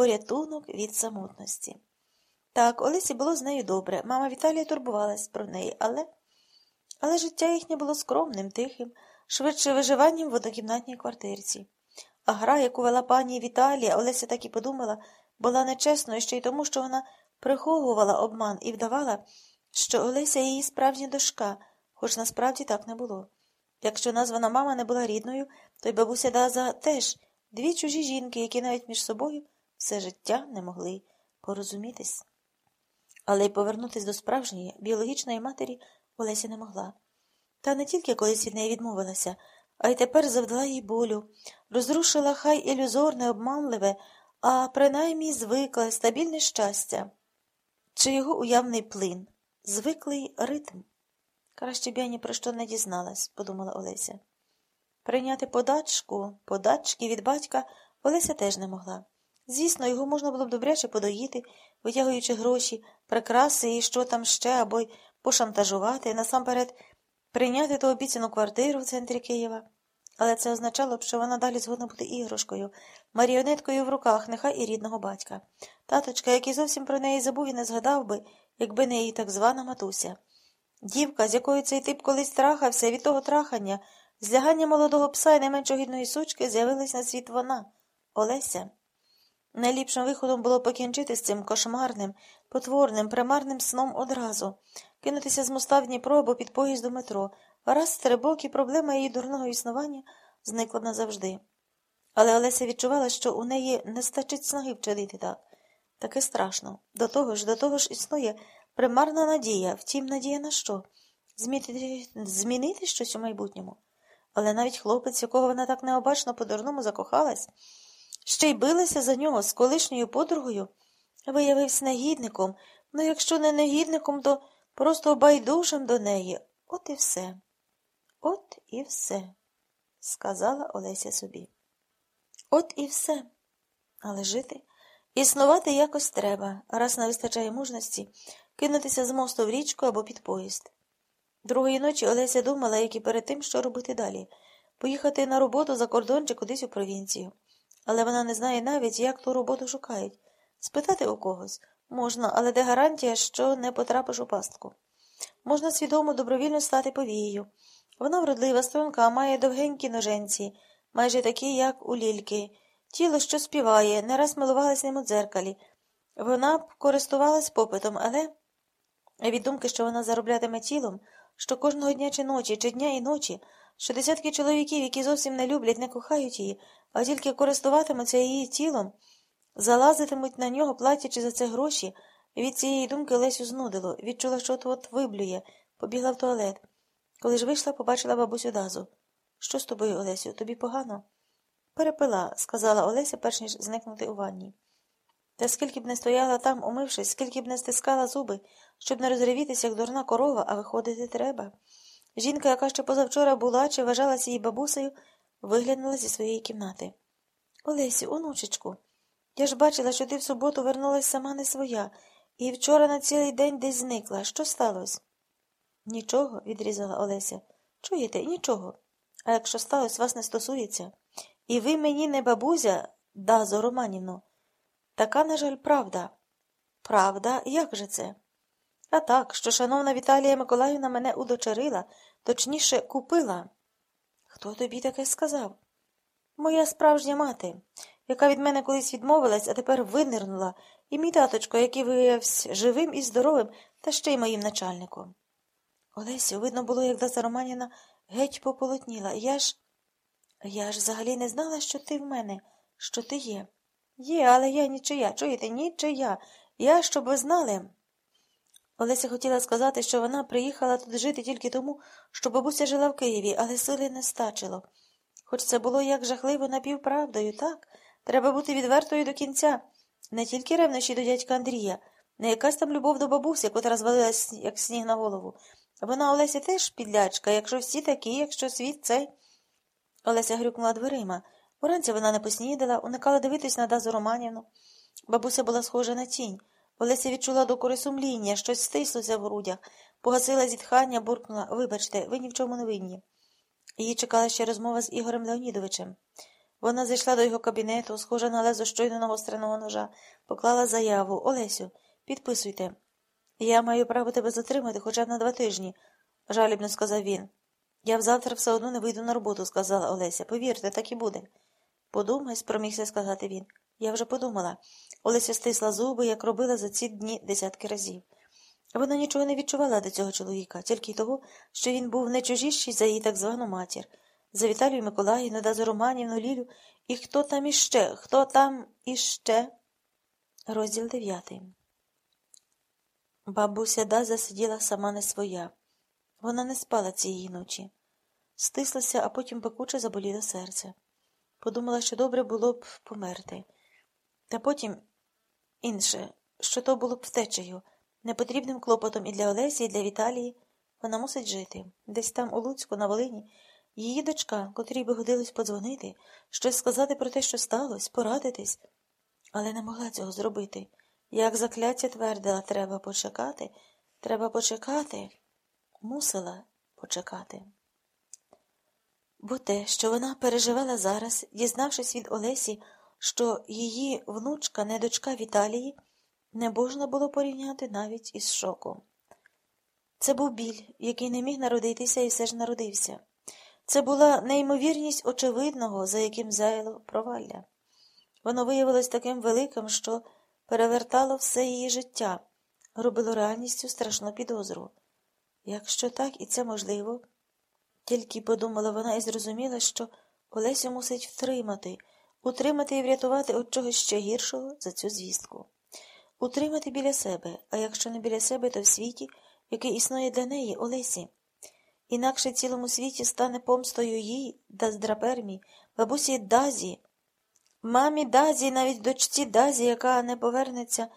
порятунок від самотності. Так, Олесі було з нею добре. Мама Віталія турбувалась про неї, але Але життя їхнє було скромним, тихим, швидше виживанням в однокімнатній квартирці. А гра, яку вела пані Віталія, Олеся так і подумала, була нечесною ще й тому, що вона приховувала обман і вдавала, що Олеся її справжня дошка, хоч насправді так не було. Якщо названа мама не була рідною, то й бабуся Даза теж дві чужі жінки, які навіть між собою все життя не могли порозумітись. Але й повернутися до справжньої біологічної матері Олеся не могла. Та не тільки колись від неї відмовилася, а й тепер завдала їй болю, розрушила хай ілюзорне, обманливе, а принаймні звикле, стабільне щастя, чи його уявний плин, звиклий ритм. Краще б я ні про що не дізналась, подумала Олеся. Прийняти подачку, подачки від батька Олеся теж не могла. Звісно, його можна було б добряче подоїти, витягуючи гроші, прикраси і що там ще, або й пошантажувати, насамперед прийняти ту обіцяну квартиру в центрі Києва. Але це означало б, що вона далі згодна бути іграшкою, маріонеткою в руках, нехай і рідного батька. Таточка, який зовсім про неї забув і не згадав би, якби не її так звана матуся. Дівка, з якою цей тип колись трахався, від того трахання, злягання молодого пса і найменш огідної сучки з'явилась на світ вона, Олеся. Найліпшим виходом було покінчити з цим кошмарним, потворним, примарним сном одразу, кинутися з моста в Дніпро або під поїзд до метро, раз стрибок і проблема її дурного існування зникла назавжди. Але Олеся відчувала, що у неї не стачить снаги вчинити так. Таке страшно. До того ж, до того ж існує примарна надія, втім, надія на що? Змінити, змінити щось у майбутньому. Але навіть хлопець, якого вона так необачно по-дурному закохалась, ще й билася за нього з колишньою подругою, виявився негідником, ну якщо не негідником, то просто байдужим до неї. От і все. От і все, сказала Олеся собі. От і все. Але жити, існувати якось треба, раз не вистачає мужності кинутися з мосту в річку або під поїзд. Другої ночі Олеся думала, як і перед тим, що робити далі поїхати на роботу за кордон чи кудись у провінцію. Але вона не знає навіть, як ту роботу шукають. Спитати у когось можна, але де гарантія, що не потрапиш у пастку. Можна свідомо добровільно стати повією. Вона вродлива, струнка, має довгенькі ноженці, майже такі, як у лільки, тіло, що співає, не раз милувалась ним у дзеркалі. Вона б користувалась попитом, але від думки, що вона зароблятиме тілом, що кожного дня чи ночі, чи дня і ночі, що десятки чоловіків, які зовсім не люблять, не кохають її, а тільки користуватимуться її тілом, залазитимуть на нього, платячи за це гроші. Від цієї думки Лесю знудило, відчула, що от виблює, побігла в туалет. Коли ж вийшла, побачила бабусю Дазу. Що з тобою, Олесю, тобі погано? Перепила, сказала Олеся, перш ніж зникнути у ванні. Та скільки б не стояла там, умившись, скільки б не стискала зуби, щоб не розривітися, як дурна корова, а виходити треба. Жінка, яка ще позавчора була чи вважалася її бабусею, виглянула зі своєї кімнати. Олесю, онучечку, я ж бачила, що ти в суботу вернулась сама не своя, і вчора на цілий день десь зникла. Що сталося? Нічого, відрізала Олеся. Чуєте, нічого. А якщо сталося, вас не стосується. І ви мені не бабузя, Дазо Романівно. Така, на жаль, правда. Правда, як же це? А так, що шановна Віталія Миколаївна мене удочерила, точніше, купила. Хто тобі таке сказав? Моя справжня мати, яка від мене колись відмовилась, а тепер винирнула, і мій таточко, який виявився живим і здоровим, та ще й моїм начальником. Олесю, видно було, як Даса Романівна геть пополотніла. Я ж. Я ж взагалі не знала, що ти в мене, що ти є. Є, але я нічия. Чуєте, нічия. Я, щоб ви знали. Олеся хотіла сказати, що вона приїхала тут жити тільки тому, що бабуся жила в Києві, але сили не стачило. Хоч це було як жахливо напівправдою, так? Треба бути відвертою до кінця. Не тільки ревнощі до дядька Андрія, не якась там любов до бабусі, котра звалилась, як сніг на голову. Вона Олеся теж підлячка, якщо всі такі, якщо світ цей. Олеся грюкнула дверима. Уранці вона не поснідала, уникала дивитись на Дазу Романівну. Бабуся була схожа на тінь. Олеся відчула докори сумління, щось стислося в грудях, погасила зітхання, буркнула Вибачте, ви ні в чому не винні. Її чекала ще розмова з Ігорем Леонідовичем. Вона зайшла до його кабінету, схожа на лезо щойно нагостреного ножа, поклала заяву Олесю, підписуйте. Я маю право тебе затримати хоча б на два тижні, жалібно сказав він. Я взавтра все одно не вийду на роботу, сказала Олеся. Повірте, так і буде. Подумай, спромігся сказати він. Я вже подумала. Олеся стисла зуби, як робила за ці дні десятки разів. Вона нічого не відчувала до цього чоловіка, тільки й того, що він був не чужіший за її так звану матір, за Віталію Миколаївну, да за Романівну Лілю, і хто там іще, хто там іще. Розділ дев'ятий. Бабуся Даза сиділа сама не своя. Вона не спала цієї ночі. Стислася, а потім пекуче заболіло серце. Подумала, що добре було б померти. Та потім інше, що то було б втечею, непотрібним клопотом і для Олесі, і для Віталії. Вона мусить жити. Десь там, у Луцьку, на Волині, її дочка, котрій би годилось подзвонити, щось сказати про те, що сталося, порадитись, але не могла цього зробити. Як закляття твердила, треба почекати, треба почекати, мусила почекати. Бо те, що вона переживала зараз, дізнавшись від Олесі, що її внучка, не дочка Віталії, не можна було порівняти навіть із шоком. Це був біль, який не міг народитися і все ж народився. Це була неймовірність очевидного, за яким зайло провалля. Воно виявилось таким великим, що перевертало все її життя, робило реальністю страшну підозру. Якщо так і це можливо, тільки подумала вона і зрозуміла, що Олесю мусить втримати, утримати і врятувати від чогось ще гіршого за цю звістку. Утримати біля себе, а якщо не біля себе, то в світі, який існує для неї, Олесі. Інакше цілому світі стане помстою їй, Даздрапермі, бабусі Дазі, мамі Дазі, навіть дочці Дазі, яка не повернеться